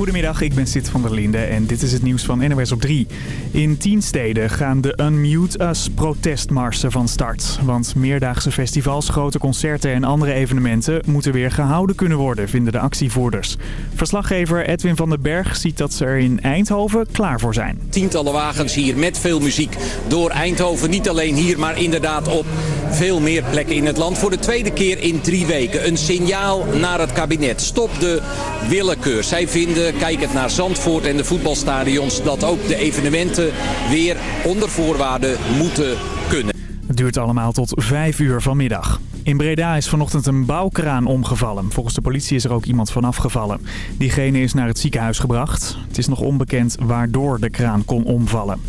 Goedemiddag, ik ben Sid van der Linde en dit is het nieuws van NOS op 3. In tien steden gaan de Unmute Us protestmarsen van start. Want meerdaagse festivals, grote concerten en andere evenementen moeten weer gehouden kunnen worden, vinden de actievoerders. Verslaggever Edwin van den Berg ziet dat ze er in Eindhoven klaar voor zijn. Tientallen wagens hier met veel muziek door Eindhoven. Niet alleen hier, maar inderdaad op veel meer plekken in het land. Voor de tweede keer in drie weken. Een signaal naar het kabinet. Stop de willekeur. Zij vinden, kijkend naar Zandvoort en de voetbalstadions... dat ook de evenementen weer onder voorwaarden moeten kunnen. Het duurt allemaal tot vijf uur vanmiddag. In Breda is vanochtend een bouwkraan omgevallen. Volgens de politie is er ook iemand van afgevallen. Diegene is naar het ziekenhuis gebracht. Het is nog onbekend waardoor de kraan kon omvallen.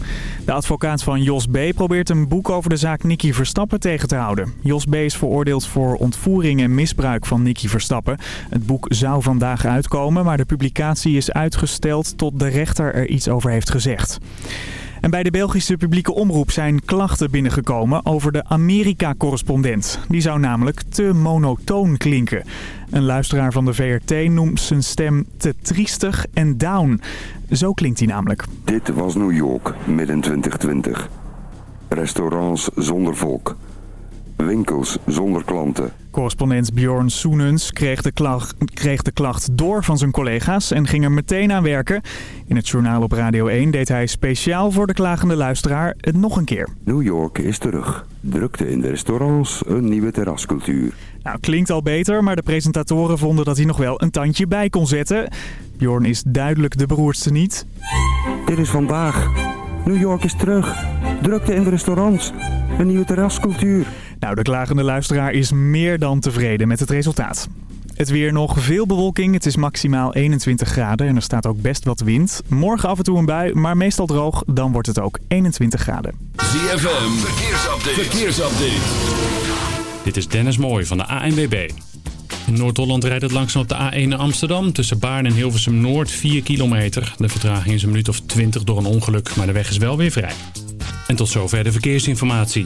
De advocaat van Jos B. probeert een boek over de zaak Nicky Verstappen tegen te houden. Jos B. is veroordeeld voor ontvoering en misbruik van Nicky Verstappen. Het boek zou vandaag uitkomen, maar de publicatie is uitgesteld tot de rechter er iets over heeft gezegd. En bij de Belgische publieke omroep zijn klachten binnengekomen over de Amerika-correspondent. Die zou namelijk te monotoon klinken. Een luisteraar van de VRT noemt zijn stem te triestig en down. Zo klinkt hij namelijk. Dit was New York, midden 2020. Restaurants zonder volk. Winkels zonder klanten. Correspondent Bjorn Soenens kreeg de, klacht, kreeg de klacht door van zijn collega's en ging er meteen aan werken. In het journaal op Radio 1 deed hij speciaal voor de klagende luisteraar het nog een keer. New York is terug. Drukte in de restaurants, een nieuwe terrascultuur. Nou, klinkt al beter, maar de presentatoren vonden dat hij nog wel een tandje bij kon zetten. Bjorn is duidelijk de beroerdste niet. Dit is vandaag. New York is terug. Drukte in de restaurants. Een nieuwe terrascultuur. Nou, de klagende luisteraar is meer dan tevreden met het resultaat. Het weer nog veel bewolking. Het is maximaal 21 graden en er staat ook best wat wind. Morgen af en toe een bui, maar meestal droog. Dan wordt het ook 21 graden. ZFM, verkeersupdate. verkeersupdate. Dit is Dennis Mooij van de ANWB. In Noord-Holland rijdt het langzaam op de A1 naar Amsterdam. Tussen Baarn en Hilversum Noord 4 kilometer. De vertraging is een minuut of 20 door een ongeluk, maar de weg is wel weer vrij. En tot zover de verkeersinformatie.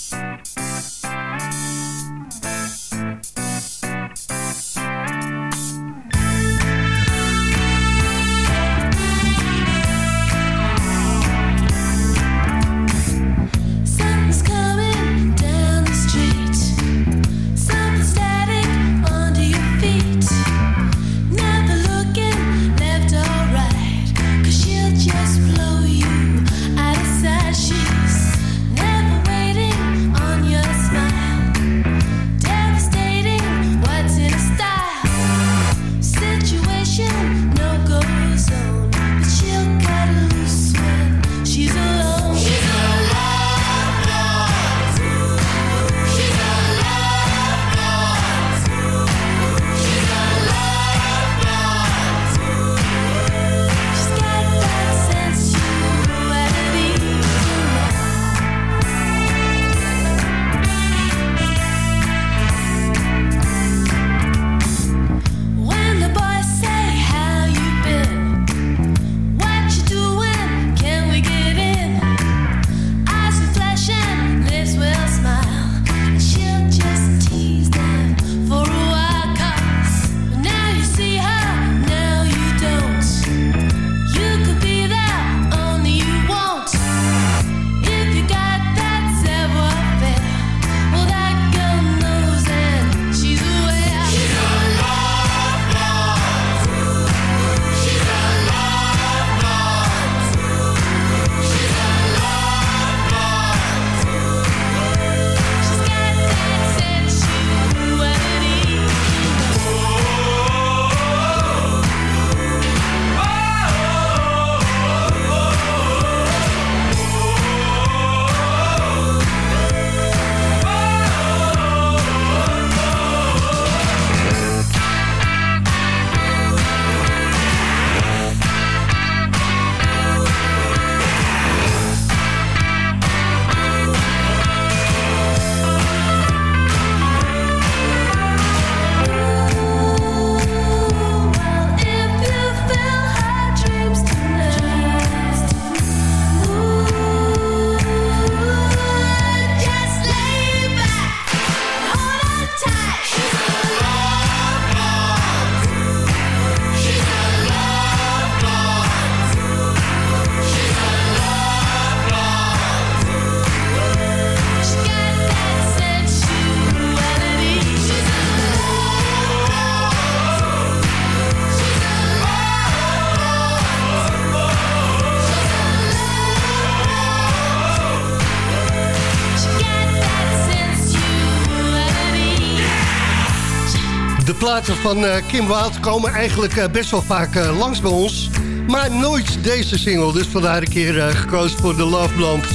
Platen van eh, Kim Wild komen eigenlijk eh, best wel vaak eh, langs bij ons. Maar nooit deze single, dus vandaar een keer gekozen voor de Love Blonde.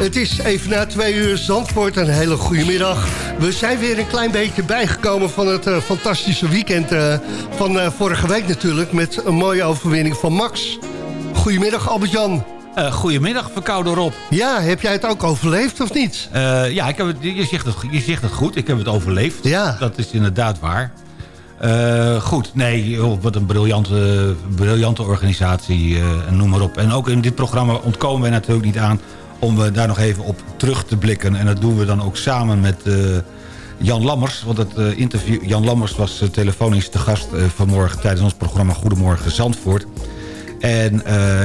Het is even na twee uur Zandvoort, een hele goede middag. We zijn weer een klein beetje bijgekomen van het fantastische weekend van vorige week natuurlijk... met een mooie overwinning van Max. Goedemiddag Albert-Jan. Goedemiddag, verkouden Rob. Ja, heb jij het ook overleefd of niet? Ja, ik heb het, je, zegt het, je zegt het goed. Ik heb het overleefd. Ja. Dat is inderdaad waar. Eh, goed, nee, wat een briljante, briljante organisatie eh, noem maar op. En ook in dit programma ontkomen wij natuurlijk niet aan... om eh, daar nog even op terug te blikken. En dat doen we dan ook samen met Jan Lammers. Want het interview, Jan Lammers was telefonisch te gast vanmorgen... tijdens ons programma Goedemorgen Zandvoort. En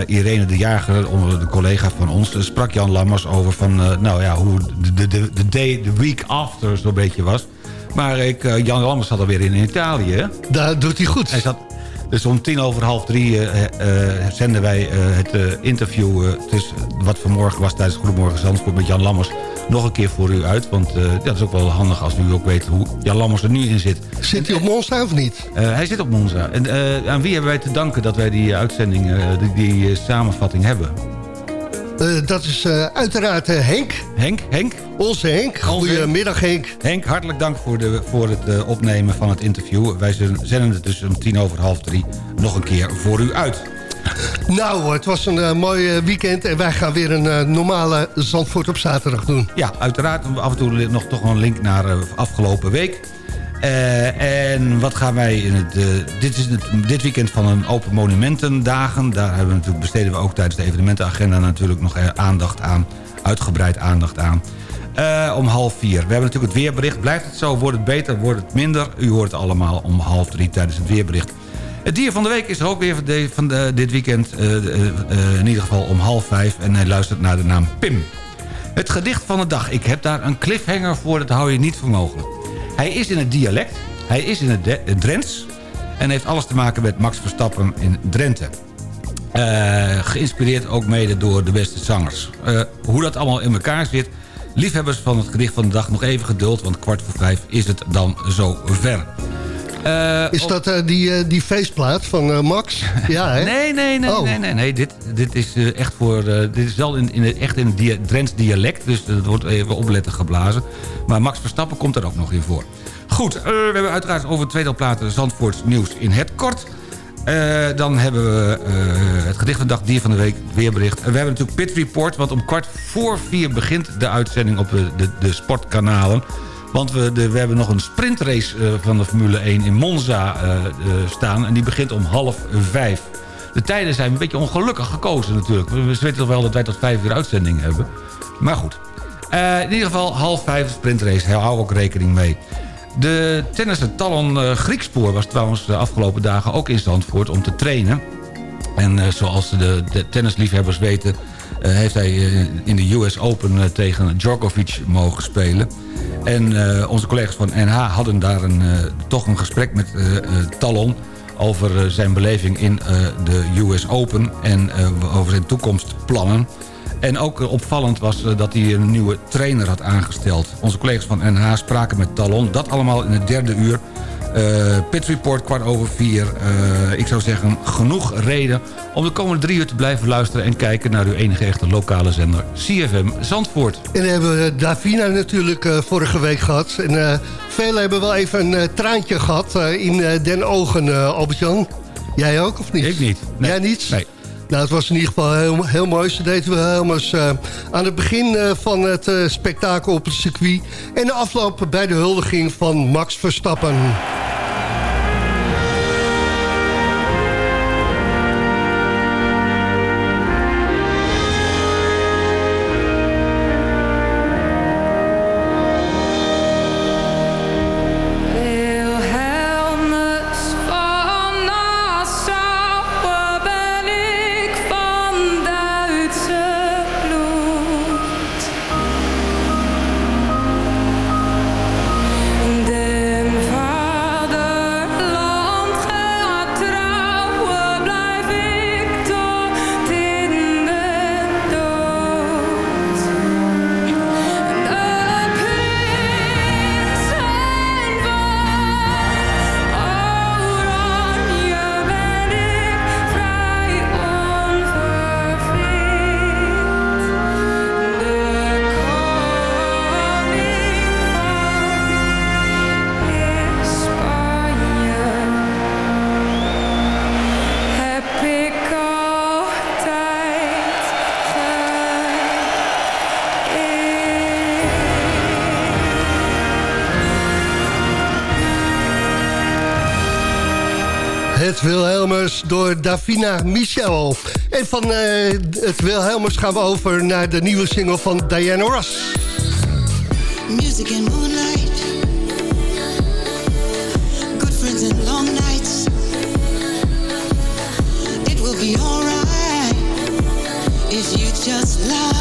Irene de Jager, de collega van ons, sprak Jan Lammers over van, nou ja, hoe de, de, de, de week after zo'n beetje was. Maar ik, eh, Jan Lammers zat alweer in Italië. Daar doet hij goed. Hij zat, dus om tien over half drie eh, eh, zenden wij het interview... tussen, wat vanmorgen was tijdens Goedemorgen Zandvoort met Jan Lammers... nog een keer voor u uit. Want dat is ook wel handig als u ook weet hoe Jan Lammers er nu in zit. Zit hij op Monza of niet? Hij zit op Monza. En aan wie hebben wij te danken dat wij die uitzending, die, die samenvatting hebben? Eh, dat is eh, uiteraard eh, Henk. Henk, Henk? Onze Henk. Goedemiddag Henk. Henk, hartelijk dank voor, de, voor het opnemen van het interview. Wij zenden het dus om tien over half drie nog een keer voor u uit. Nou, het was een mooi weekend en wij gaan weer een normale Zandvoort op zaterdag doen. Ja, uiteraard af en toe nog toch een link naar eh, afgelopen week. Eh, en wat gaan wij in het... eh, dit is het, dit weekend van een Open Monumentendagen. Daar hebben we natuurlijk, besteden we ook tijdens de evenementenagenda natuurlijk nog eh, aandacht aan. Uitgebreid aandacht aan. Om half vier. We hebben natuurlijk het weerbericht. Blijft het zo? Wordt het beter? Wordt het minder? U hoort het allemaal om half drie tijdens het weerbericht. Het dier van de week is er ook weer van, de- dit weekend. in ieder geval om half vijf. En hij luistert naar de naam Pim. Het gedicht van de dag. Ik heb daar een cliffhanger voor, dat hou je niet voor mogelijk. Hij is in het dialect, hij is in het Drents... en heeft alles te maken met Max Verstappen in Drenthe. Eh, geïnspireerd ook mede door de beste zangers. Eh, hoe dat allemaal in elkaar zit... liefhebbers van het gedicht van de dag nog even geduld... want kwart voor vijf is het dan zo ver. Eh, Is dat eh, die, eh, die feestplaat van Max? Ja, hè? Nee, nee, nee, Oh. nee, nee, nee. Dit, dit is echt voor. dit is wel in, in het, echt in het dia Drents dialect. Dus het wordt even opletten geblazen. Maar Max Verstappen komt er ook nog in voor. Goed, we hebben uiteraard over tweetal platen Zandvoorts nieuws in het kort. Dan hebben we het gedicht van de dag, dier van de week, weerbericht. En we hebben natuurlijk Pit Report, want om kwart voor vier begint de uitzending op de, de, de sportkanalen. Want we, de, we hebben nog een sprintrace eh, van de Formule 1 in Monza eh, eh, staan. En die begint om half vijf. De tijden zijn een beetje ongelukkig gekozen natuurlijk. We we weten toch wel dat wij tot vijf uur uitzending hebben. Maar goed. In ieder geval half vijf sprintrace. Hou ook rekening mee. De tennisser Talon Griekspoor was trouwens de afgelopen dagen ook in Zandvoort om te trainen. En zoals de, de tennisliefhebbers weten... eh, heeft hij eh, in de US Open eh, tegen Djokovic mogen spelen. En onze collega's van NH hadden daar een, toch een gesprek met Talon... over zijn beleving in de US Open en over zijn toekomstplannen. En ook opvallend was dat hij een nieuwe trainer had aangesteld. Onze collega's van NH spraken met Talon. Dat allemaal in het derde uur. Eh Pit Report kwart over vier. Eh, ik zou zeggen, genoeg reden om de komende drie uur te blijven luisteren... en kijken naar uw enige echte lokale zender CFM Zandvoort. En dan hebben we Davina natuurlijk eh, vorige week gehad. En eh velen hebben wel even een eh, traantje gehad eh, in eh, den ogen, eh Albert-Jan. Jij ook, of niet? Ik niet. Nee. Jij niet? Nee. Nou, het was in ieder geval heel, mooi. Ze deden we helemaal eh, aan het begin eh, van het eh, spektakel op het circuit. En de afloop bij de huldiging van Max Verstappen. Door Davina Michel. En van eh, het Wilhelmers gaan we over naar de nieuwe single van Diana Ross. Music and moonlight. Good friends and long nights. It will be alright if you just love.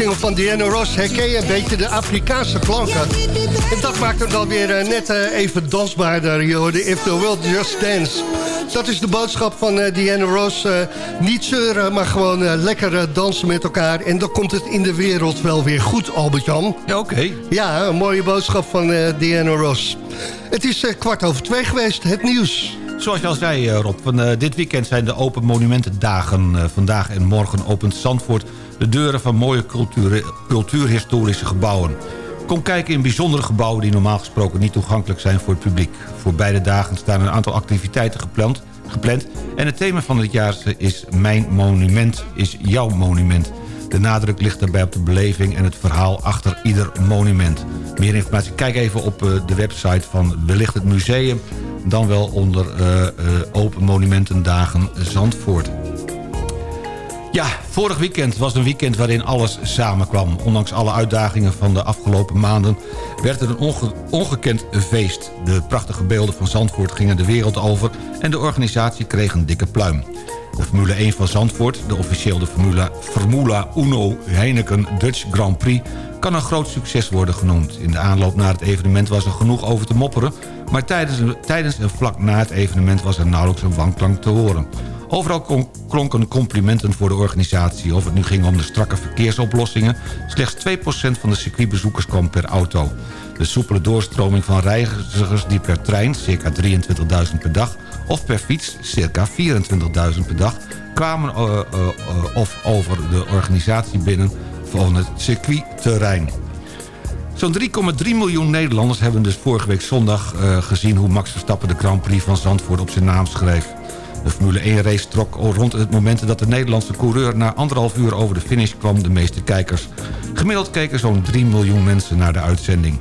Single van Diana Ross herken je een beetje de Afrikaanse klanken. En dat maakt hem dan weer eh, net eh, even dansbaarder. Je hoorde If the World Just Dance. Dat is de boodschap van eh, Diana Ross. Niet zeuren, maar gewoon lekker dansen met elkaar. En dan komt het in de wereld wel weer goed, Albert-Jan. Ja, oké. Ja, een mooie boodschap van Diana Ross. Het is kwart over twee geweest, het nieuws. Zoals je al zei, eh, Rob, van, eh, dit weekend zijn de Open Monumentendagen. Eh, vandaag en morgen opent Zandvoort de deuren van mooie cultuur, cultuurhistorische gebouwen. Kom kijken in bijzondere gebouwen die normaal gesproken niet toegankelijk zijn voor het publiek. Voor beide dagen staan een aantal activiteiten gepland, gepland en het thema van dit jaar is Mijn monument is jouw monument. De nadruk ligt daarbij op de beleving en het verhaal achter ieder monument. Meer informatie, kijk even op de website van wellicht het museum... dan wel onder eh, eh, Open Monumentendagen Zandvoort. Ja, vorig weekend was een weekend waarin alles samenkwam. Ondanks alle uitdagingen van de afgelopen maanden... werd het een onge- ongekend feest. De prachtige beelden van Zandvoort gingen de wereld over... en de organisatie kreeg een dikke pluim. De Formule 1 van Zandvoort, de officieel de Formula, Formula Uno Heineken Dutch Grand Prix... kan een groot succes worden genoemd. In de aanloop naar het evenement was er genoeg over te mopperen... maar tijdens, tijdens en vlak na het evenement was er nauwelijks een wanklank te horen. Overal klonken complimenten voor de organisatie. Of het nu ging om de strakke verkeersoplossingen... slechts 2% van de circuitbezoekers kwam per auto. De soepele doorstroming van reizigers die per trein, circa 23.000 per dag... of per fiets, circa 24.000 per dag... kwamen eh, eh, eh, of over de organisatie binnen van het circuitterrein. Zo'n 3,3 miljoen Nederlanders hebben dus vorige week zondag gezien... hoe Max Verstappen de Grand Prix van Zandvoort op zijn naam schreef. De Formule 1-race trok rond het moment dat de Nederlandse coureur... na anderhalf uur over de finish kwam de meeste kijkers. Gemiddeld keken zo'n 3 miljoen mensen naar de uitzending.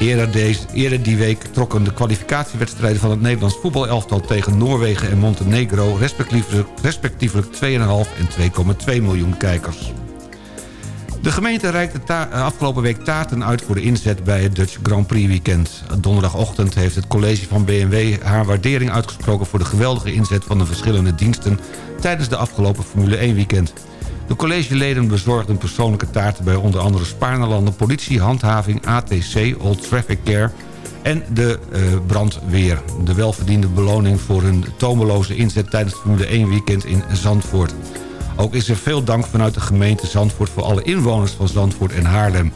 Eerder, deze, eerder die week trokken de kwalificatiewedstrijden van het Nederlands voetbalelftal... tegen Noorwegen en Montenegro respectievelijk, respectievelijk 2,5 en 2,2 miljoen kijkers. De gemeente reikte eh, afgelopen week taarten uit voor de inzet bij het Dutch Grand Prix weekend. Donderdagochtend heeft het college van BMW haar waardering uitgesproken... voor de geweldige inzet van de verschillende diensten tijdens de afgelopen Formule 1 weekend. De collegeleden bezorgden persoonlijke taarten bij onder andere Spaarnelanden... politie, handhaving, ATC, Old Traffic Care en de eh, brandweer. De welverdiende beloning voor hun tomeloze inzet tijdens het Formule 1 weekend in Zandvoort. Ook is er veel dank vanuit de gemeente Zandvoort... voor alle inwoners van Zandvoort en Haarlem.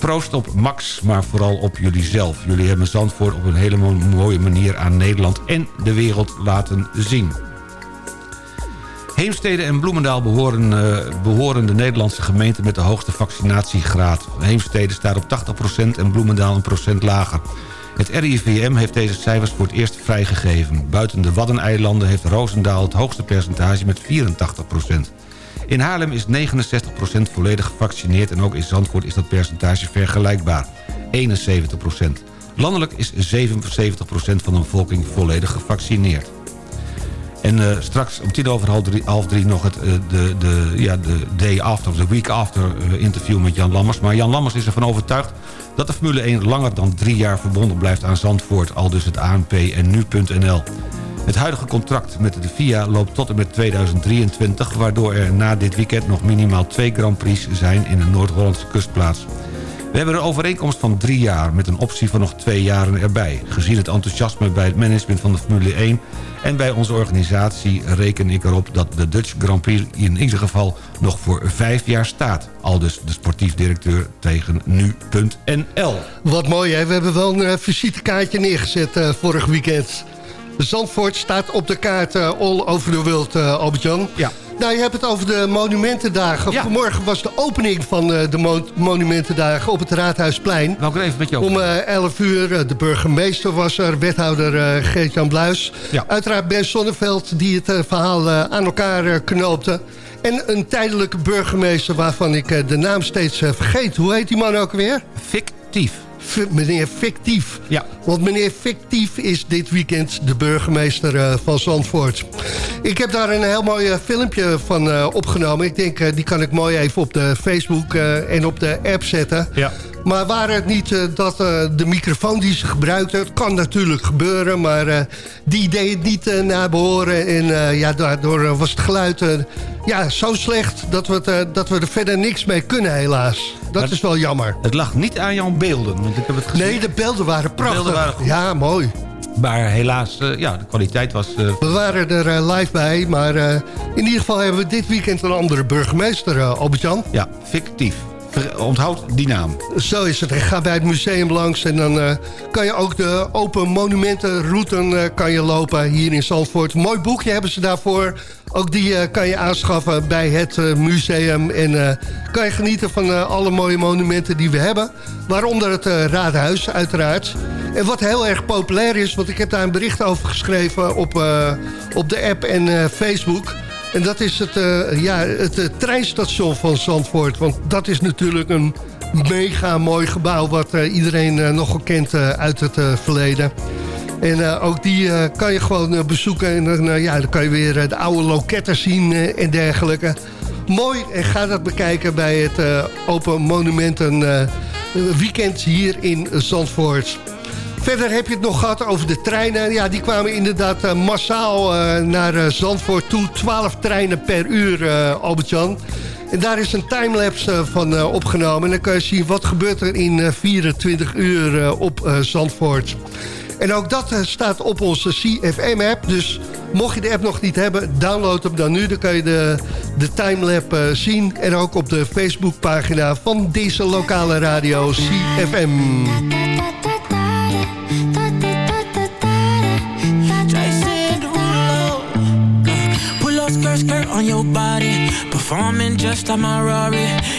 Proost op Max, maar vooral op jullie zelf. Jullie hebben Zandvoort op een hele mo- mooie manier aan Nederland en de wereld laten zien. Heemstede en Bloemendaal behoren, eh, behoren de Nederlandse gemeenten met de hoogste vaccinatiegraad. Heemstede staat op 80% en Bloemendaal een procent lager. Het RIVM heeft deze cijfers voor het eerst vrijgegeven. Buiten de Waddeneilanden heeft Roosendaal het hoogste percentage met 84%. In Haarlem is 69% volledig gevaccineerd... en ook in Zandvoort is dat percentage vergelijkbaar, 71%. Landelijk is 77% van de bevolking volledig gevaccineerd. En eh, straks om tien over half drie, nog het, eh, de, de, ja, de day after, de week after eh, interview met Jan Lammers. Maar Jan Lammers is ervan overtuigd dat de Formule 1 langer dan drie jaar verbonden blijft aan Zandvoort. Al dus het ANP en nu.nl. Het huidige contract met de FIA loopt tot en met 2023... waardoor er na dit weekend nog minimaal twee Grand Prix zijn in de Noord-Hollandse kustplaats. We hebben een overeenkomst van drie jaar met een optie van nog twee jaren erbij. Gezien het enthousiasme bij het management van de Formule 1 en bij onze organisatie reken ik erop dat de Dutch Grand Prix in ieder geval nog voor vijf jaar staat. Al dus de sportief directeur tegen nu.nl. Wat mooi, hè? We hebben wel een eh, visitekaartje neergezet eh, vorig weekend. Zandvoort staat op de kaart eh, all over the world, Albert-Jan. Ja. Nou, je hebt het over de Monumentendagen. Ja. Vanmorgen was de opening van eh, de Mo- Monumentendagen op het Raadhuisplein. Wou ik even met je. Om eh 11 uur, eh, de burgemeester was er, wethouder eh, Geert-Jan Bluis. Ja. Uiteraard Ben Sonneveld die het eh, verhaal eh, aan elkaar eh, knoopte. En een tijdelijke burgemeester waarvan ik eh, de naam steeds eh, vergeet. Hoe heet die man ook weer? Fictief. Meneer Fictief. Ja. Want meneer Fictief is dit weekend de burgemeester eh, van Zandvoort. Ik heb daar een heel mooi eh, filmpje van eh, opgenomen. Ik denk, die kan ik mooi even op de Facebook en op de app zetten. Ja. Maar waar het niet dat de microfoon die ze gebruikten... het kan natuurlijk gebeuren, maar die deed het niet naar behoren. En ja, daardoor was het geluid ja, zo slecht... Dat we, het, dat we er verder niks mee kunnen, helaas. Dat Maar- is wel jammer. Het lag niet aan jouw beelden, want ik heb het gezien. Nee, de beelden waren prachtig. beelden waren goed. Ja, mooi. Maar helaas, eh, ja, de kwaliteit was... eh, We waren er eh, live bij, maar in ieder geval hebben we dit weekend een andere burgemeester, Albert-Jan. ja, fictief. Onthoud die naam. Zo is het. Ik ga bij het museum langs en dan kan je ook de open monumentenroute kan je lopen hier in Zandvoort. Mooi boekje hebben ze daarvoor. Ook die eh, kan je aanschaffen bij het eh, museum. En eh, kan je genieten van alle mooie monumenten die we hebben. Waaronder het Raadhuis, uiteraard. En wat heel erg populair is, want ik heb daar een bericht over geschreven op, op de app en Facebook... En dat is het, ja, het treinstation van Zandvoort. Want dat is natuurlijk een mega mooi gebouw... wat iedereen nogal kent uit het verleden. En eh, ook die eh, kan je gewoon eh, bezoeken. En dan, eh, ja, dan kan je weer de oude loketten zien en dergelijke. Mooi, en ga dat bekijken bij het Open Monumenten weekend hier in Zandvoort. Verder heb je het nog gehad over de treinen. Ja, die kwamen inderdaad massaal naar Zandvoort toe. 12 treinen per uur, Albert-Jan. En daar is een timelapse van opgenomen. En dan kan je zien wat gebeurt er in eh, 24 uur op Zandvoort. En ook dat eh, staat op onze CFM-app. Dus mocht je de app nog niet hebben, download hem dan nu. Dan kan je de de timelap eh, zien. En ook op de Facebookpagina van deze lokale radio CFM.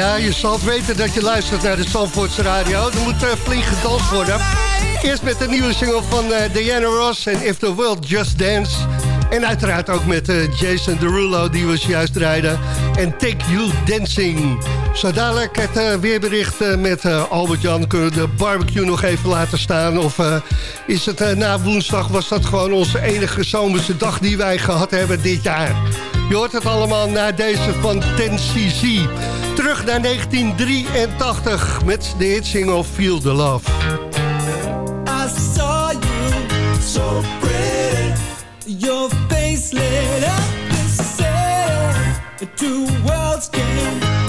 Ja, je zal het weten dat je luistert naar de Zandvoortse Radio. Er moet uh, flink gedanst worden. Eerst met de nieuwe single van eh, Diana Ross en If the World Just Dance. En uiteraard ook met eh, Jason Derulo, die we juist rijden. En Take You Dancing. Zo dadelijk het eh, weerbericht met Albert-Jan. Kunnen we de barbecue nog even laten staan? Of is het na woensdag, was dat gewoon onze enige zomerse dag die wij gehad hebben dit jaar? Je hoort het allemaal na deze van 10cc. Terug naar 1983 met de hitsingle Feel the Love. I saw you, so pretty. Your face lit up the city. Two worlds came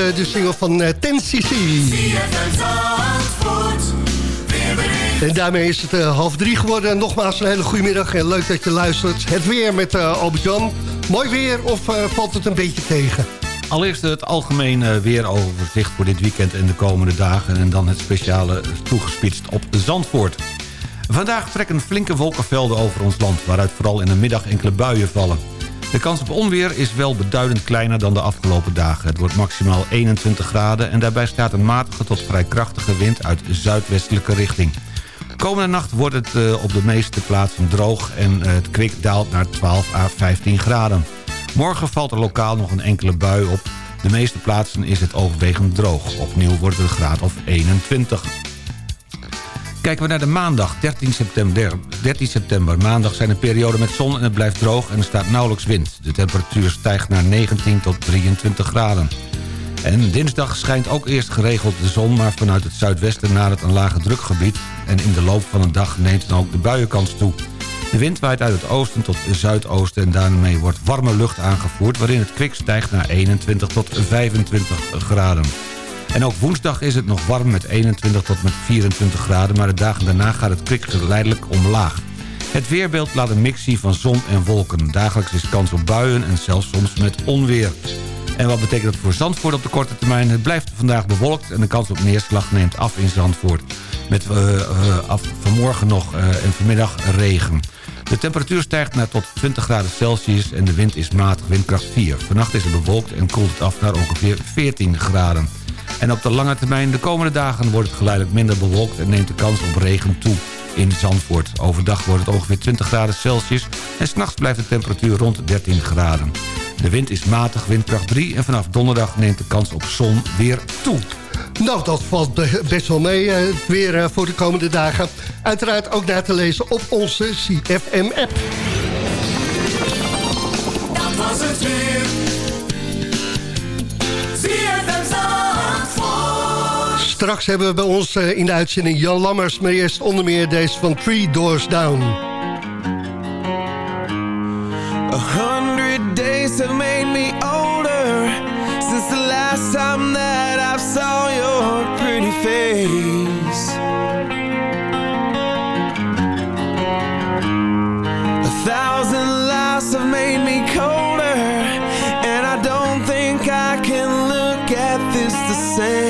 hoorde de single van eh, 10cc. En daarmee is het eh, half drie geworden. Nogmaals een hele goede middag en leuk dat je luistert. Het weer met eh Albert-Jan. Mooi weer of valt het een beetje tegen? Allereerst het algemene weeroverzicht voor dit weekend en de komende dagen... en dan het speciale toegespitst op Zandvoort. Vandaag trekken flinke wolkenvelden over ons land... waaruit vooral in de middag enkele buien vallen. De kans op onweer is wel beduidend kleiner dan de afgelopen dagen. Het wordt maximaal 21 graden... en daarbij staat een matige tot vrij krachtige wind uit zuidwestelijke richting. Komende nacht wordt het eh, op de meeste plaatsen droog... en eh, het kwik daalt naar 12 à 15 graden. Morgen valt er lokaal nog een enkele bui op. De meeste plaatsen is het overwegend droog. Opnieuw wordt het een graad of 21. Kijken we naar de maandag, 13 september. 13 september. Maandag zijn een periode met zon en het blijft droog en er staat nauwelijks wind. De temperatuur stijgt naar 19 tot 23 graden. En dinsdag schijnt ook eerst geregeld de zon... maar vanuit het zuidwesten naar het een lage drukgebied... en in de loop van de dag neemt dan ook de buienkans toe. De wind waait uit het oosten tot het zuidoosten... en daarmee wordt warme lucht aangevoerd... waarin het kwik stijgt naar 21 tot 25 graden. En ook woensdag is het nog warm met 21 tot met 24 graden... maar de dagen daarna gaat het kwik geleidelijk omlaag. Het weerbeeld laat een mix zien van zon en wolken. Dagelijks is kans op buien en zelfs soms met onweer. En wat betekent dat voor Zandvoort op de korte termijn? Het blijft vandaag bewolkt en de kans op neerslag neemt af in Zandvoort. Met eh, eh, af, vanmorgen nog eh, en vanmiddag regen. De temperatuur stijgt naar tot 20 graden Celsius en de wind is matig windkracht 4. Vannacht is het bewolkt en koelt het af naar ongeveer 14 graden. En op de lange termijn, de komende dagen, wordt het geleidelijk minder bewolkt... en neemt de kans op regen toe in Zandvoort. Overdag wordt het ongeveer 20 graden Celsius... en s'nachts blijft de temperatuur rond 13 graden. De wind is matig, windkracht 3... en vanaf donderdag neemt de kans op zon weer toe. Nou, dat valt be- best wel mee. eh, het weer eh, voor de komende dagen. Uiteraard ook na te lezen op onze CFM-app. Dat was het weer. Straks hebben we bij ons eh, in de uitzending Jan Lammers... maar eerst onder meer deze van Three Doors Down. A hundred days have made me older since the last time that I saw your pretty face. A thousand lies have made me colder, and I don't think I can look at this the same.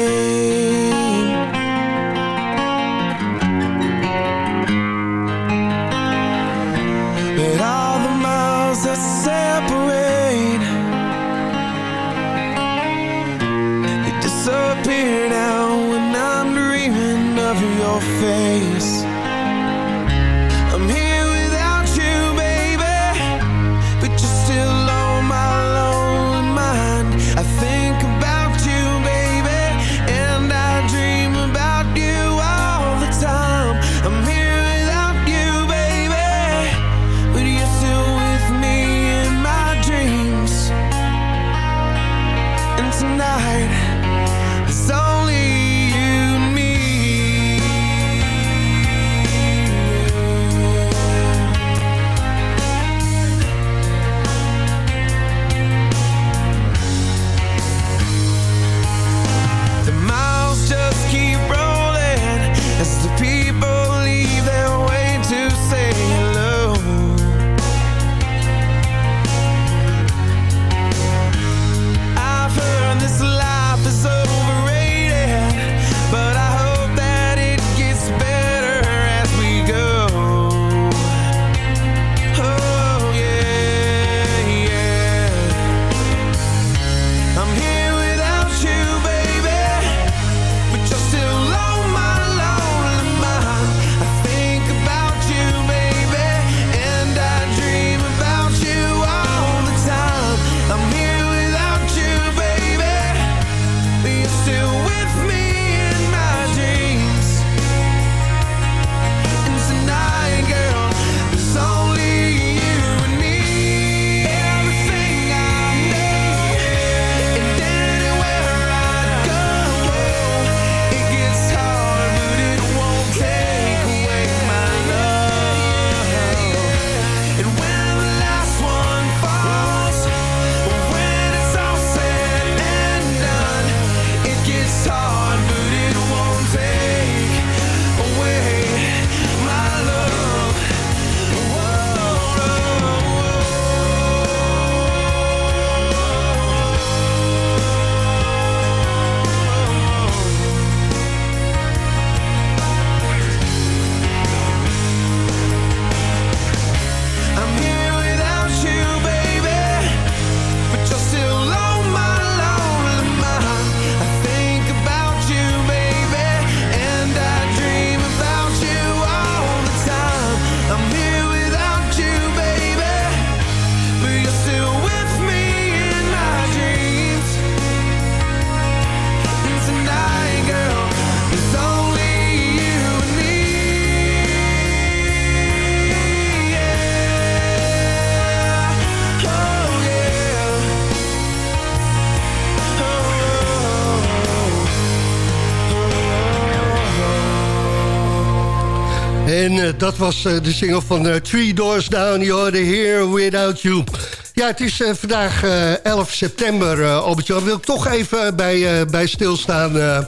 Dat was eh, de single van eh, Three Doors Down, You're Here Without You. Ja, het is eh, vandaag eh, 11 september, Albert-Jan. Wil ik toch even bij, bij stilstaan. Eh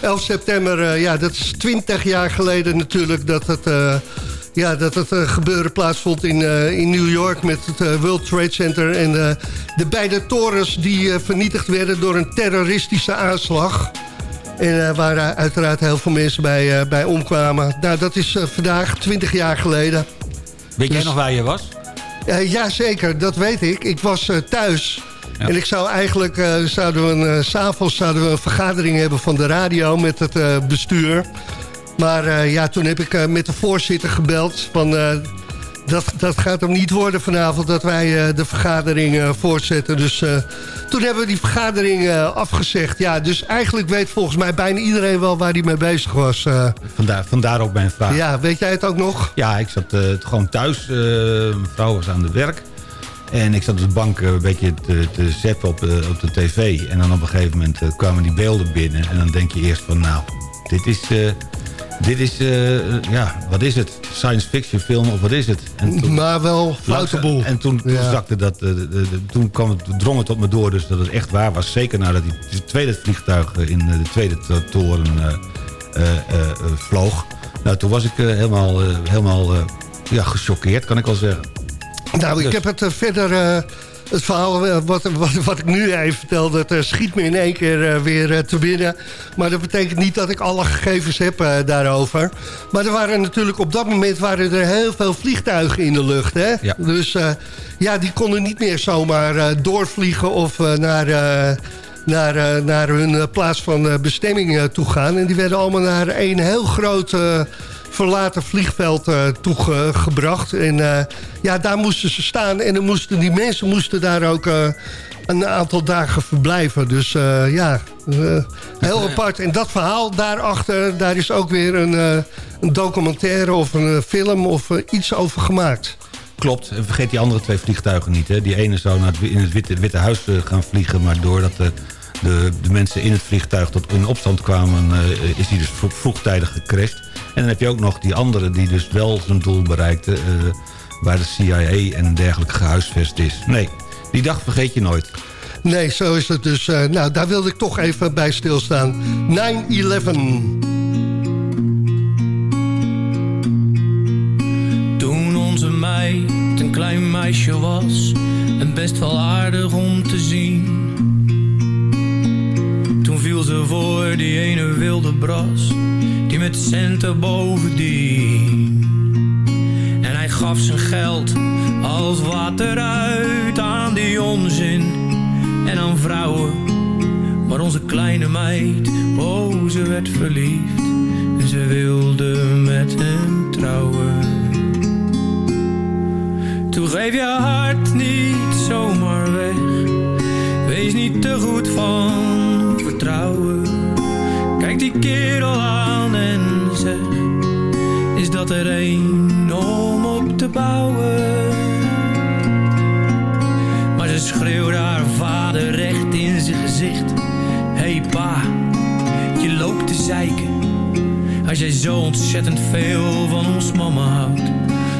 11 september, ja, dat is 20 jaar geleden natuurlijk dat het... ja, dat het gebeuren plaatsvond in, in New York met het World Trade Center. En de beide torens die vernietigd werden door een terroristische aanslag. En eh, waar eh, uiteraard heel veel mensen bij, eh, bij omkwamen. Nou, dat is vandaag 20 jaar geleden. Weet jij Dus- nog waar je was? Jazeker, dat weet ik. Ik was thuis. En ik zou eigenlijk, zouden we een, 's s'avonds zouden we een vergadering hebben van de radio met het bestuur. Maar ja, toen heb ik met de voorzitter gebeld van... dat, dat gaat hem niet worden vanavond dat wij eh, de vergadering eh, voortzetten. Dus eh, toen hebben we die vergadering afgezegd. Ja, dus eigenlijk weet volgens mij bijna iedereen wel waar hij mee bezig was. Vandaar, vandaar ook mijn vraag. ja, weet jij het ook nog? Ja, ik zat gewoon thuis. mijn vrouw was aan het werk. En ik zat op de bank een beetje te, te zappen op, de- op de tv. En dan op een gegeven moment kwamen die beelden binnen. En dan denk je eerst van, nou, dit is... dit is, eh, ja, wat is het? Science fiction film of wat is het? En toen- Maar wel foute boel. En toen, toen Ja. zakte dat, eh, de- de- de- toen kwam het, drong het op me door dus dat het echt waar was. Zeker nadat die tweede vliegtuig in de tweede to- toren vloog. Nou, toen was ik helemaal, helemaal ja, gechoqueerd, kan ik wel zeggen. Nou, ik Dus- heb het verder... het verhaal eh, wat, wat, wat ik nu even vertel... dat eh, schiet me in één keer eh, weer te binnen. Maar dat betekent niet dat ik alle gegevens heb daarover. Maar er waren natuurlijk op dat moment... waren er heel veel vliegtuigen in de lucht. Hè? Ja. Dus ja, die konden niet meer zomaar doorvliegen... of naar... naar, naar hun plaats van bestemming toe gaan. En die werden allemaal naar een heel groot verlaten vliegveld eh, toegebracht. En eh, ja, daar moesten ze staan. En dan moesten, die mensen moesten daar ook eh, een aantal dagen verblijven. Dus ja, heel apart. En dat verhaal daarachter, daar is ook weer een, een documentaire of een film of iets over gemaakt. Klopt, en vergeet die andere twee vliegtuigen niet. Hè. Die ene zou naar het, in het Witte, Witte Huis gaan vliegen... maar doordat de, de, de mensen in het vliegtuig tot in opstand kwamen... is die dus vro- vroegtijdig gecrashed. En dan heb je ook nog die andere die dus wel zijn doel bereikte... eh, waar de CIA en dergelijke gehuisvest is. Nee, die dag vergeet je nooit. Nee, zo is het dus. eh, nou, daar wilde ik toch even bij stilstaan. 9-11. Toen onze meid een klein meisje was en best wel aardig om te zien. Viel ze voor die ene wilde bras, die met centen bovendien. En hij gaf zijn geld als water uit aan die onzin en aan vrouwen. Maar onze kleine meid, oh ze werd verliefd en ze wilde met hem trouwen. Toen geef je hart niet zomaar weg. Wees niet te goed van vertrouwen. Kijk die kerel aan en zeg: Is dat er een om op te bouwen? Maar ze schreeuwde haar vader recht in zijn gezicht: Hey pa, je loopt te zeiken. Als jij zo ontzettend veel van ons mama houdt,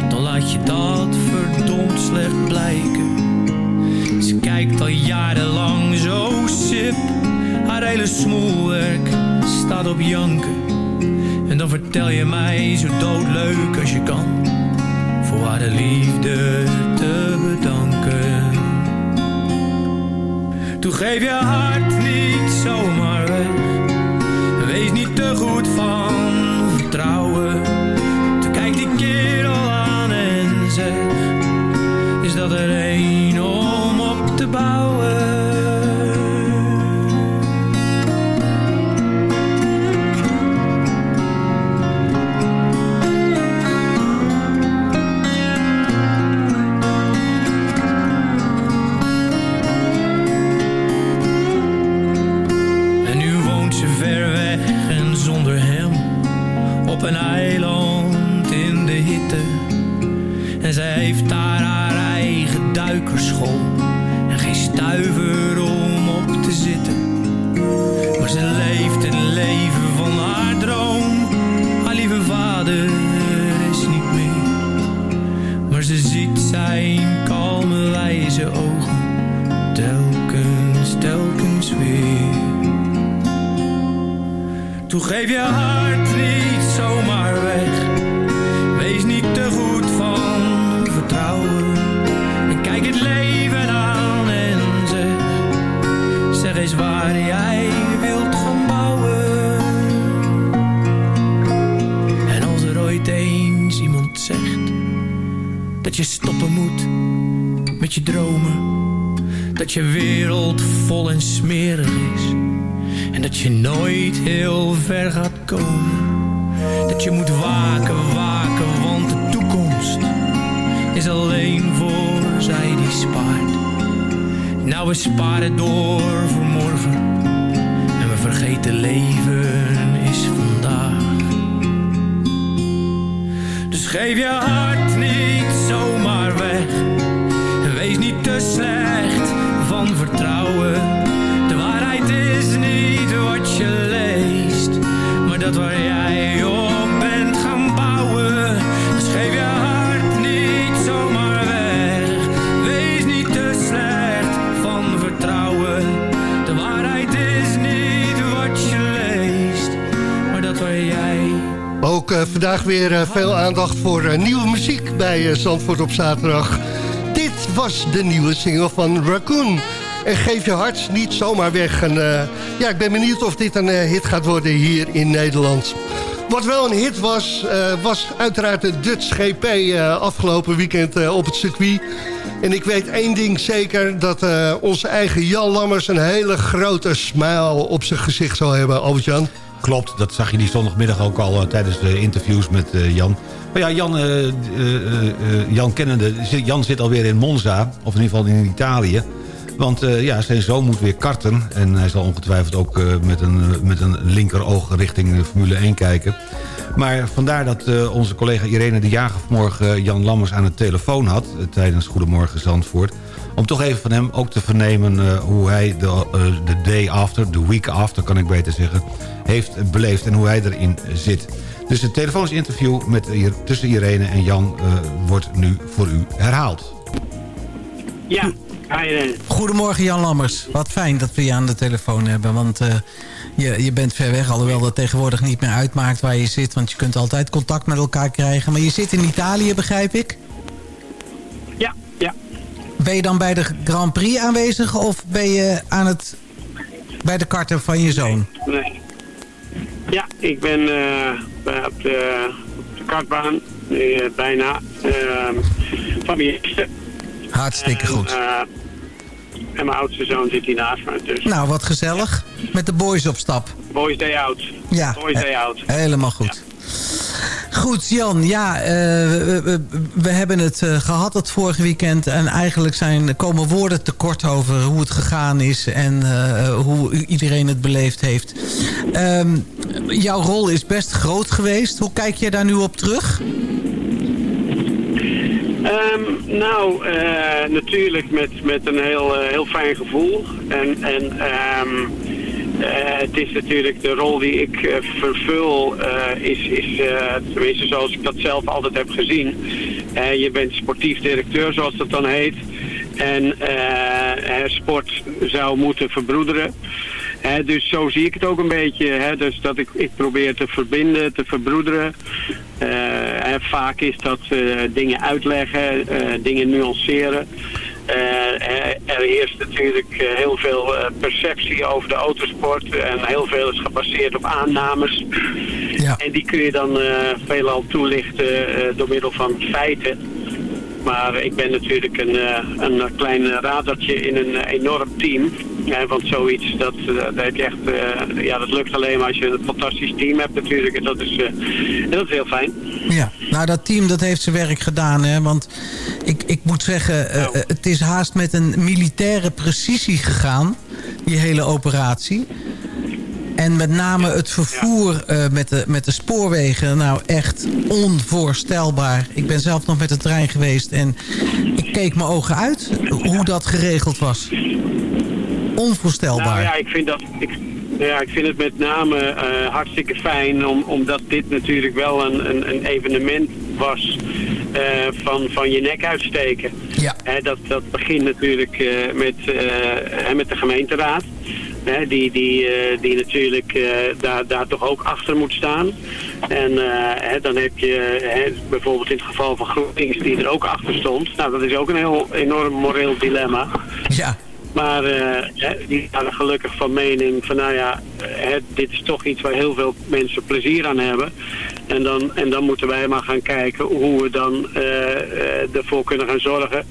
dan laat je dat verdomd slecht blijken. Ze kijkt al jarenlang zo sip, haar hele smoelwerk staat op janken. En dan vertel je mij zo doodleuk als je kan, voor de liefde te bedanken. Toen geef je hart niet zomaar weg. Wees niet te goed van vertrouwen. Toen kijk die kerel aan en zeg: Is dat er een om op te bouwen? Nou, we sparen door voor morgen. En we vergeten leven Ook eh, vandaag weer eh, veel aandacht voor eh, nieuwe muziek bij Zandvoort op zaterdag. Dit was de nieuwe single van Raccoon. En geef je hart niet zomaar weg. En, ja, ik ben benieuwd of dit een hit gaat worden hier in Nederland. Wat wel een hit was, was uiteraard de Dutch GP afgelopen weekend op het circuit. En ik weet één ding zeker, dat onze eigen Jan Lammers... een hele grote smile op zijn gezicht zal hebben, Albert-Jan. Klopt, dat zag je die zondagmiddag ook al eh, tijdens de interviews met eh, Jan. Maar ja, Jan, eh, Jan kennende, Jan zit alweer in Monza, of in ieder geval in Italië. Want ja, zijn zoon moet weer karten. En hij zal ongetwijfeld ook met, een, met een linkeroog richting Formule 1 kijken. Maar vandaar dat eh, onze collega Irene de Jager vanmorgen eh, Jan Lammers aan de telefoon had... eh, tijdens Goedemorgen Zandvoort. Om toch even van hem ook te vernemen eh, hoe hij de, eh, de day after, de week after kan ik beter zeggen... heeft beleefd en hoe hij erin zit. Dus het telefonisch interview met, tussen Irene en Jan eh, wordt nu voor u herhaald. Ja, Goedemorgen Jan Lammers. Wat fijn dat we je aan de telefoon hebben. Want eh, je, je bent ver weg, alhoewel dat tegenwoordig niet meer uitmaakt waar je zit. Want je kunt altijd contact met elkaar krijgen. Maar je zit in Italië, begrijp ik? Ja, ja. Ben je dan bij de Grand Prix aanwezig of ben je aan het, bij de karten van je zoon? Nee. Ja, ik ben bij- op, de, op de kartbaan, eh, bijna, ehm, van eerste. Hartstikke goed. Eh, en mijn oudste zoon zit hier naast me, dus Nou, wat gezellig. Met de boys op stap. boys day out. Ja, Boys day out. Helemaal goed. Goed, Jan. Ja, eh, we, we- we hebben het eh, gehad het vorige weekend. En eigenlijk zijn, komen woorden tekort over hoe het gegaan is. En eh, hoe iedereen het beleefd heeft. Ehm, jouw rol is best groot geweest. Hoe kijk je daar nu op terug? Ehm, nou, eh, natuurlijk met, met een heel, eh, heel fijn gevoel. En, en ehm, eh, het is natuurlijk de rol die ik vervul, is, is tenminste zoals ik dat zelf altijd heb gezien. Je bent sportief directeur, zoals dat dan heet. En sport zou moeten verbroederen. Dus zo zie ik het ook een beetje. Dus dat ik, ik probeer te verbinden, te verbroederen. Eh, vaak is dat eh, dingen uitleggen, eh, dingen nuanceren. Er- er heerst natuurlijk heel veel perceptie over de autosport. En heel veel is gebaseerd op aannames. En die kun je dan veelal toelichten door middel van feiten. Maar ik ben natuurlijk een, eh, een klein radertje in een enorm team. Ja, want zoiets, dat, eh, dat, heb je echt, eh, ja, dat lukt alleen maar als je een fantastisch team hebt natuurlijk. En dat is, en dat is heel fijn. Ja, nou dat team dat heeft zijn werk gedaan. Hè? Want ik, ik moet zeggen, eh, het is haast met een militaire precisie gegaan. Die hele operatie. En met name het vervoer eh, met, de, met de spoorwegen. Nou echt onvoorstelbaar. Ik ben zelf nog met de trein geweest. En ik keek mijn ogen uit hoe dat geregeld was. Onvoorstelbaar. Nou ja, ik vind, dat, ik, ja, ik vind het met name eh, hartstikke fijn, om, omdat dit natuurlijk wel een, een, een evenement was eh, van, van je nek uitsteken. Ja. dat, dat begint natuurlijk met, met de gemeenteraad. Hè, die, die, eh, die natuurlijk eh, daar, daar toch ook achter moet staan. En eh, hè, dan heb je hè, bijvoorbeeld in het geval van GroenLinks die er ook achter stond. Nou, dat is ook een heel enorm moreel dilemma. Ja. Maar die waren gelukkig van mening van nou ja, dit is toch iets waar heel veel mensen plezier aan hebben. En dan, en dan moeten wij maar gaan kijken hoe we dan eh, ervoor kunnen gaan zorgen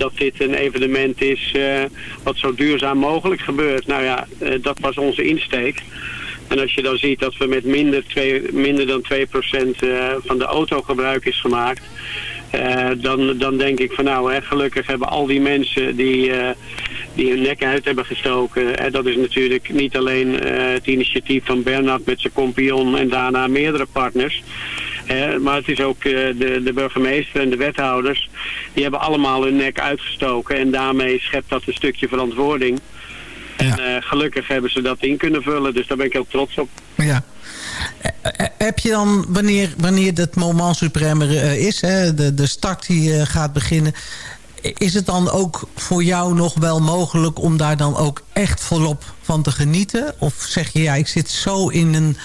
dat dit een evenement is eh, wat zo duurzaam mogelijk gebeurt. Nou ja, eh, dat was onze insteek. En als je dan ziet dat we met minder, twee, minder dan 2% eh, van de autogebruik is gemaakt... dan, dan denk ik van nou, hè, gelukkig hebben al die mensen die, die hun nek uit hebben gestoken. En dat is natuurlijk niet alleen het initiatief van Bernard met zijn kompion en daarna meerdere partners. Maar het is ook eh, de, de burgemeester en de wethouders. Die hebben allemaal hun nek uitgestoken. En daarmee schept dat een stukje verantwoording. En eh, gelukkig hebben ze dat in kunnen vullen. Dus daar ben ik heel trots op. Ja. Eh, Heb je dan, wanneer, wanneer dat moment supreme is, hè, de, de start die gaat beginnen... is het dan ook voor jou nog wel mogelijk om daar dan ook echt volop van te genieten? Of zeg je, ja, ik zit zo in een,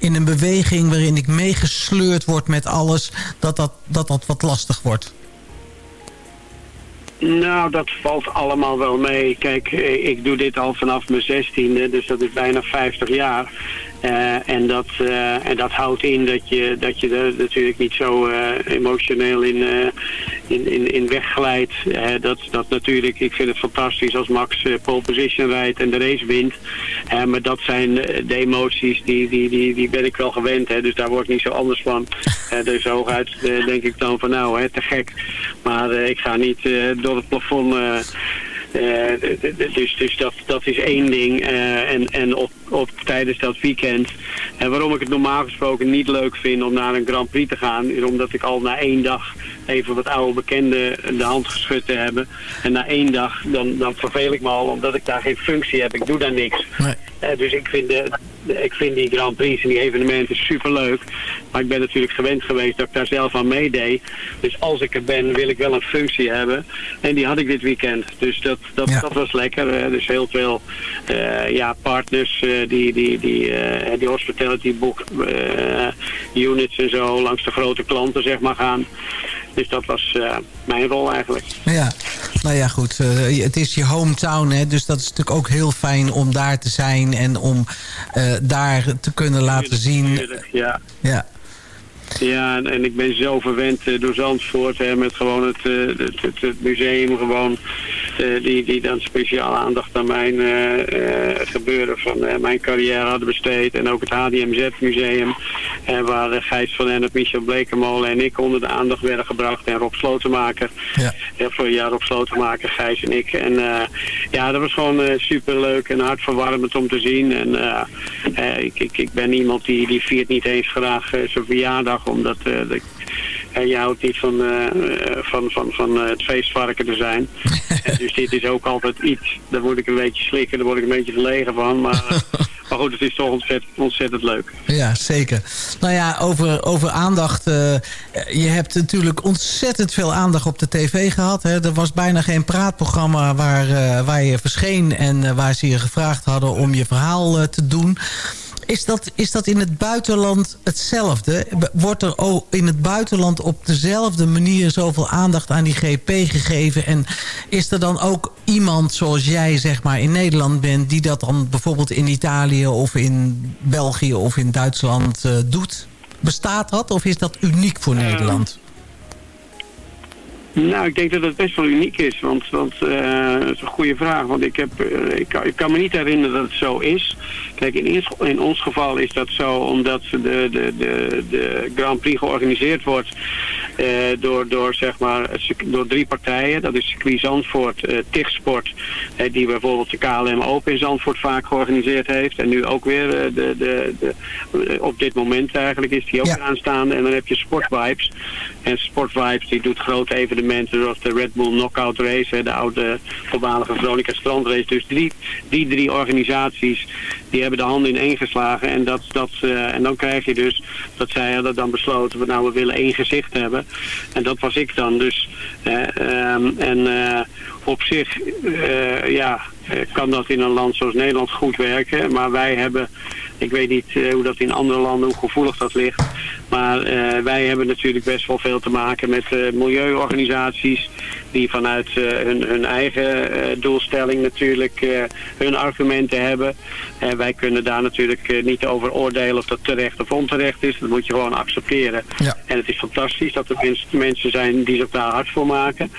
in een beweging waarin ik meegesleurd word met alles... dat dat, dat, dat wat lastig wordt? Nou, dat valt allemaal wel mee. Kijk, eh, ik doe dit al vanaf mijn zestiende, dus dat is bijna 50 jaar. Eh, en, dat, eh, en dat houdt in dat je, dat je er natuurlijk niet zo eh, emotioneel in, in, in, in wegglijdt. Dat, dat natuurlijk, ik vind het fantastisch als Max pole position rijdt en de race wint. Maar dat zijn de emoties, die, die, die, die ben ik wel gewend. Hè, dus daar word ik niet zo anders van. Dus hooguit denk ik dan van nou, hè, te gek. Maar ik ga niet door het plafond... eh, eh, dus dus dat, dat is één ding. Eh, en en op, op, tijdens dat weekend. En waarom ik het normaal gesproken niet leuk vind om naar een Grand Prix te gaan... is omdat ik al na één dag even wat oude bekenden de hand geschud te hebben. En na één dag, dan, dan verveel ik me al omdat ik daar geen functie heb. Ik doe daar niks. Eh, dus ik vind, de- ik vind die Grand Prix en die evenementen superleuk. Maar ik ben natuurlijk gewend geweest dat ik daar zelf aan meedeed. Dus als ik er ben, wil ik wel een functie hebben. En die had ik dit weekend. Dus dat, dat, dat was lekker. dus heel veel eh, ja, partners eh, die, die, die, eh, die hospitality book units en zo langs de grote klanten zeg maar gaan. Dus dat was mijn rol eigenlijk. Ja, nou ja, goed. eh, het is je hometown, hè, dus dat is natuurlijk ook heel fijn om daar te zijn... en om eh, daar te kunnen laten zien. Ja. Ja. Ja, en, en ik ben zo verwend eh, door Zandvoort hè, met gewoon het, eh, het, het, het museum gewoon, eh, die, die dan speciaal aandacht aan mijn gebeuren van mijn carrière hadden besteed. En ook het HDMZ museum, eh, waar Gijs van Ennep, Michel Blekemolen en ik onder de aandacht werden gebracht. En Rob Slotenmaker, ja. voor een jaar Rob Slotenmaker, Gijs en ik. En ja, dat was gewoon eh, superleuk en hartverwarmend om te zien. En ik, ik, ik ben iemand die, die viert niet eens graag zijn verjaardag, omdat eh, de, je houdt niet van, eh, van, van, van eh, het feestvarken te zijn. Dus dit is ook altijd iets, daar moet ik een beetje slikken, daar word ik een beetje verlegen van. Maar, maar goed, het is toch ontzettend, ontzettend leuk. Ja, zeker. Nou ja, over, over aandacht. je hebt natuurlijk ontzettend veel aandacht op de tv gehad. Hè. Er was bijna geen praatprogramma waar, waar je verscheen... en waar ze je gevraagd hadden om je verhaal te doen. Is dat, is dat in het buitenland hetzelfde? Wordt er ook in het buitenland op dezelfde manier zoveel aandacht aan die GP gegeven? En is er dan ook iemand zoals jij zeg maar in Nederland bent... die dat dan bijvoorbeeld in Italië of in België of in Duitsland eh, doet? Bestaat dat of is dat uniek voor Nederland? Nou, ik denk dat het best wel uniek is, want, want eh, dat is een goede vraag. Want ik, heb, eh, ik, kan, ik kan me niet herinneren dat het zo is. Kijk, in, in ons geval is dat zo omdat de, de, de, de Grand Prix georganiseerd wordt eh, door, door, zeg maar, door drie partijen. Dat is circuit Zandvoort, eh TIG-sport, eh, die bijvoorbeeld de KLM Open in Zandvoort vaak georganiseerd heeft. En nu ook weer eh, de, de, de, op dit moment eigenlijk is die ook aanstaande. En dan heb je Sportvibes. En Sportvibes die doet grote evenementen zoals de Red Bull Knockout Race, de oude voormalige Veronica Strandrace. Dus die, die drie organisaties die hebben de handen in één geslagen. En, dat, dat, eh, en dan krijg je dus dat zij hadden dan besloten, we, nou we willen één gezicht hebben. En dat was ik dan. Dus, ehm, en eh, op zich, ja, kan dat in een land zoals Nederland goed werken. Maar wij hebben, ik weet niet eh, hoe dat in andere landen, hoe gevoelig dat ligt. Maar eh, wij hebben natuurlijk best wel veel te maken met eh, milieuorganisaties die vanuit eh, hun, hun eigen eh, doelstelling natuurlijk eh, hun argumenten hebben. En wij kunnen daar natuurlijk eh, niet over oordelen of dat terecht of onterecht is. Dat moet je gewoon accepteren. En het is fantastisch dat er mens- mensen zijn die zich daar hard voor maken.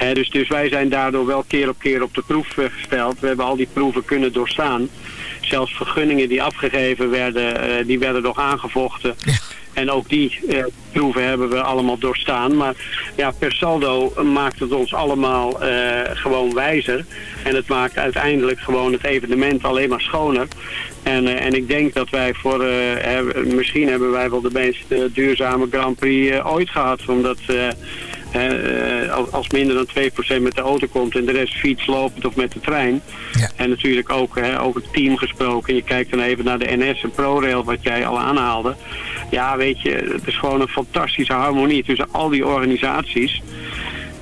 Dus, dus wij zijn daardoor wel keer op keer op de proef eh, gesteld. We hebben al die proeven kunnen doorstaan. Zelfs vergunningen die afgegeven werden, eh, die werden nog aangevochten. En ook die eh, proeven hebben we allemaal doorstaan. Maar ja, per saldo maakt het ons allemaal gewoon wijzer. En het maakt uiteindelijk gewoon het evenement alleen maar schoner. En, en ik denk dat wij voor, hebben- misschien hebben wij wel de meest duurzame Grand Prix ooit gehad. Omdat als- als minder dan 2% met de auto komt en de rest fiets, lopend of met de trein. En natuurlijk ook hè, over het team gesproken. Je kijkt dan even naar de NS en ProRail wat jij al aanhaalde. Ja, weet je, het is gewoon een fantastische harmonie tussen al die organisaties.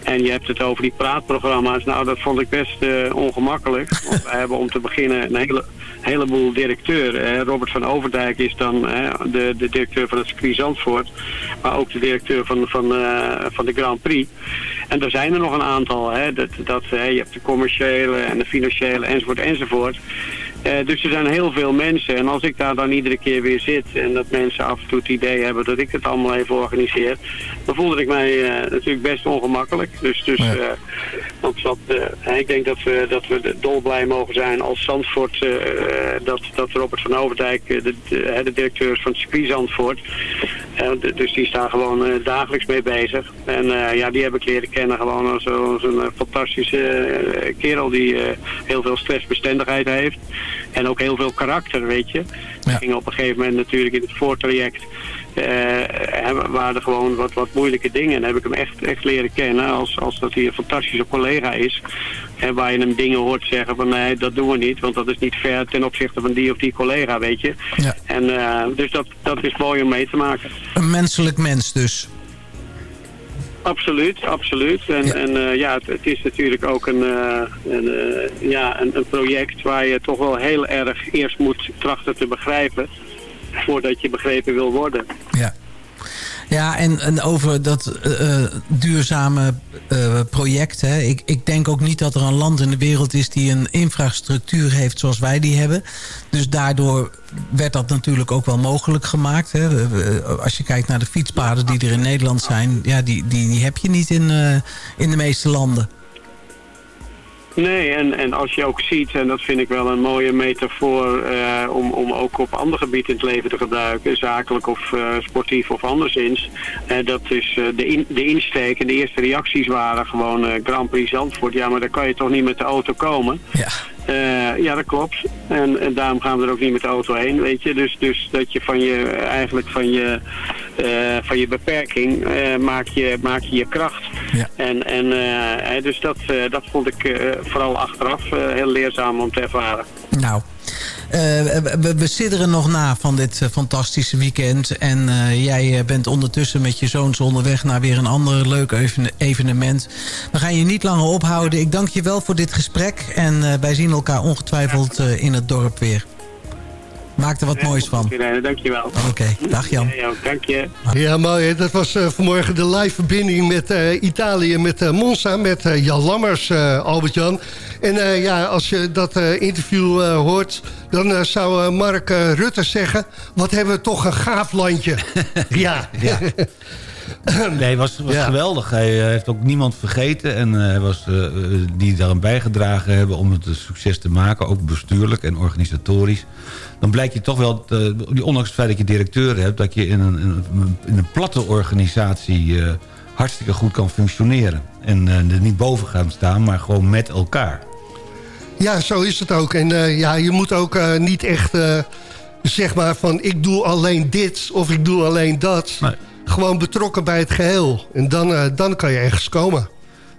En je hebt het over die praatprogramma's. Nou, dat vond ik best eh, ongemakkelijk. Want wij hebben om te beginnen een hele, heleboel directeuren. Robert van Overdijk is dan de, de directeur van het circuit. Maar ook de directeur van, van, eh, van de Grand Prix. En er zijn er nog een aantal. Hè. Dat, dat, je hebt de commerciële en de financiële enzovoort enzovoort. Eh, dus er zijn heel veel mensen. En als ik daar dan iedere keer weer zit en dat mensen af en toe het idee hebben dat ik het allemaal even organiseer, dan voelde ik mij eh, natuurlijk best ongemakkelijk. Dus, dus want dat, eh, ik denk dat we, dat we dolblij mogen zijn als Zandvoort, dat, dat Robert van Overdijk, de, de, directeur van het circuit Zandvoort, dus die staan gewoon eh, dagelijks mee bezig. En ja, die heb ik leren kennen gewoon als, als een fantastische kerel die heel veel stressbestendigheid heeft. En ook heel veel karakter, weet je. We gingen op een gegeven moment natuurlijk in het voortraject. eh, waren er gewoon wat, wat moeilijke dingen. En heb ik hem echt, echt leren kennen als, als dat hij een fantastische collega is. En waar je hem dingen hoort zeggen van nee, dat doen we niet. Want dat is niet fair ten opzichte van die of die collega, weet je. En eh, dus dat, dat is mooi om mee te maken. Een menselijk mens dus. Absoluut, absoluut. En ja, en, eh, ja het, het is natuurlijk ook een, eh, een, eh, ja, een, een project waar je toch wel heel erg eerst moet trachten te begrijpen voordat je begrepen wil worden. Ja, en, en over dat eh, eh, duurzame eh, project. Hè. Ik, ik denk ook niet dat er een land in de wereld is die een infrastructuur heeft zoals wij die hebben. Dus daardoor werd dat natuurlijk ook wel mogelijk gemaakt. Hè. Als je kijkt naar de fietspaden die er in Nederland zijn, ja, die, die, die heb je niet in, in de meeste landen. Nee, en, en als je ook ziet, en dat vind ik wel een mooie metafoor eh, om, om ook op ander gebied in het leven te gebruiken, zakelijk of eh, sportief of anderszins. eh, dat is de, in, de insteek en de eerste reacties waren gewoon Grand Prix Zandvoort. Ja, maar daar kan je toch niet met de auto komen? Ja. ja, dat klopt. En, en daarom gaan we er ook niet met de auto heen, weet je. Dus, dus dat je van je, eigenlijk van je, van je beperking eh, maak, je, maak je je kracht. En, en eh, dus dat, eh, dat vond ik eh, vooral achteraf eh, heel leerzaam om te ervaren. Nou, eh, we, we, sidderen nog na van dit eh, fantastische weekend. En eh, jij eh, bent ondertussen met je zoons onderweg naar weer een ander leuk even- evenement. We gaan je niet langer ophouden. Ik dank je wel voor dit gesprek. En eh, wij zien elkaar ongetwijfeld eh, in het dorp weer. Maak er wat moois van. Nee, dankjewel. Oké, dag Jan. Ja, dank je. Ja, mooi. hè. Dat was eh, vanmorgen de live verbinding met eh, Italië, met eh, Monza, met eh, Jan Lammers, eh, Albert-Jan. En eh, ja, als je dat eh, interview eh, hoort, dan eh, zou Mark Rutte zeggen... wat hebben we toch een gaaf landje. ja. Ja. Nee, was, was Ja. geweldig. Hij eh, heeft ook niemand vergeten. En eh, hij was, eh, die daaraan bijgedragen hebben om het een succes te maken. Ook bestuurlijk en organisatorisch. Dan blijkt je toch wel, ondanks het feit dat je directeur hebt... dat je in een, in een, platte organisatie hartstikke goed kan functioneren. En er niet boven gaan staan, maar gewoon met elkaar. Ja, zo is het ook. En ja, je moet ook niet echt zeg maar van ik doe alleen dit of ik doe alleen dat. Gewoon betrokken bij het geheel. En dan, eh, dan kan je ergens komen.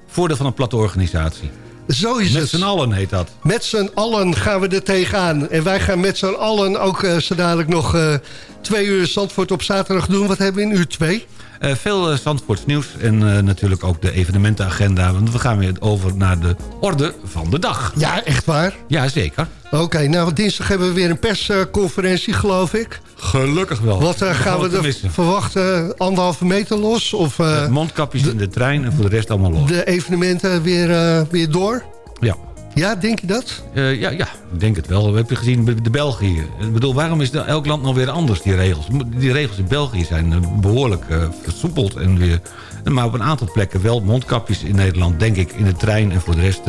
Voordeel van een platte organisatie. Zo is Met het. z'n allen heet dat. Met z'n allen gaan we er tegenaan. En wij gaan met z'n allen ook eh, zo dadelijk nog eh, twee uur Zandvoort op zaterdag doen. Wat hebben we in uur twee? Eh, veel uh, Zandvoorts nieuws en eh, natuurlijk ook de evenementenagenda. Want we gaan weer over naar de orde van de dag. Ja, echt waar? Ja, zeker. Oké, nou dinsdag hebben we weer een persconferentie, geloof ik. Gelukkig wel. Wat eh, gaan we er verwachten? Anderhalve meter los? Of eh, Mondkapjes in de trein en voor de rest allemaal los. de evenementen weer, eh, weer door? Ja. Ja, denk je dat? Eh, ja, ja, ik denk het wel. We hebben gezien de België. Ik bedoel, waarom is elk land nou weer anders, die regels? Die regels in België zijn eh, behoorlijk eh, versoepeld. En weer, maar op een aantal plekken wel mondkapjes in Nederland, denk ik, in de trein. En voor de rest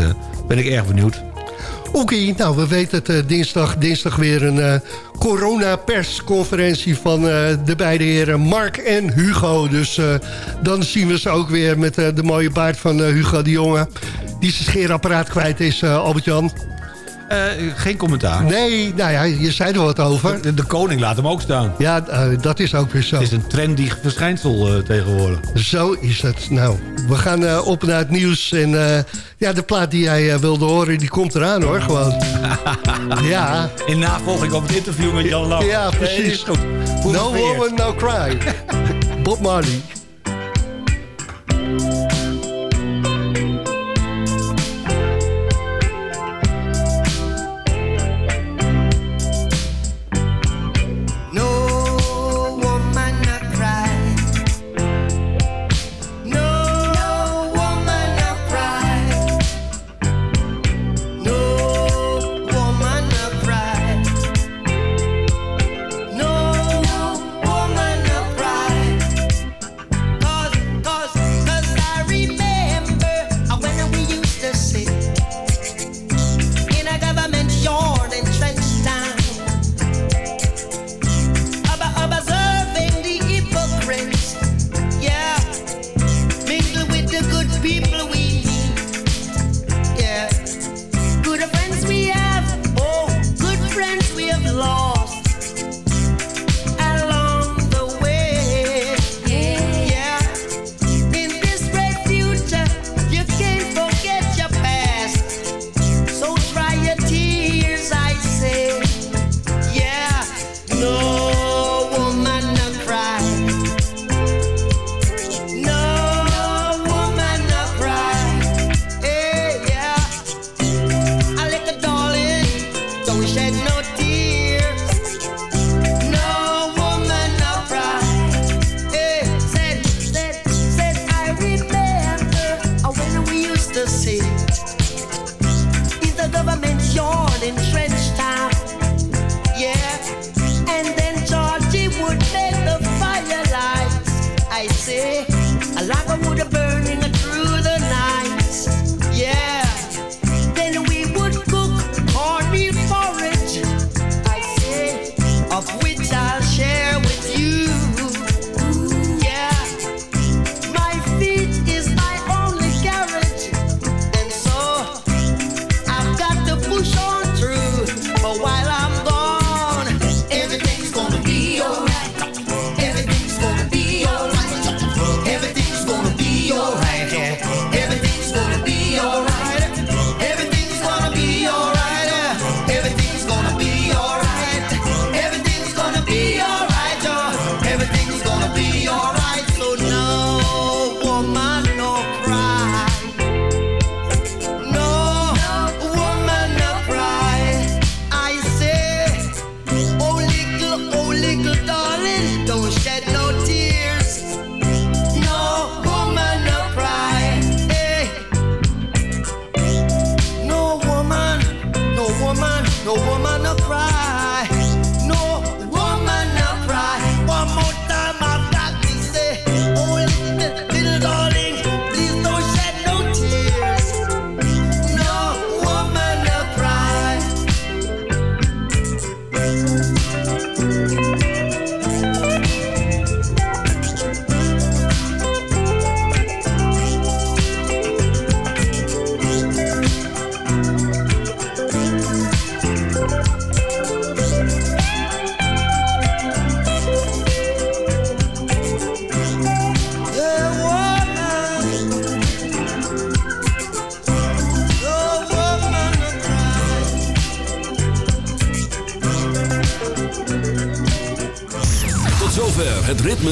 ben ik erg benieuwd. Oké, nou we weten het eh, dinsdag, dinsdag weer een eh, corona-persconferentie van eh, de beide heren Mark en Hugo. Dus dan zien we ze ook weer met de mooie baard van Hugo de Jonge. Die zijn scheerapparaat kwijt is, Albert-Jan. Eh, geen commentaar. Nee, nou ja, je zei er wat over. De, de koning laat hem ook staan. Ja, eh, dat is ook weer zo. Het is een trendy verschijnsel eh, tegenwoordig. Zo is het. Nou, we gaan op naar het nieuws. En ja, de plaat die jij wilde horen, die komt eraan hoor, gewoon. ja. In navolging op het interview met Jan Lam. Ja, precies. goed. Goed no woman, no cry. Bob Marley.